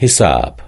Hisab.